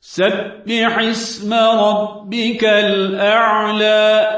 سبح اسم ربك الأعلى.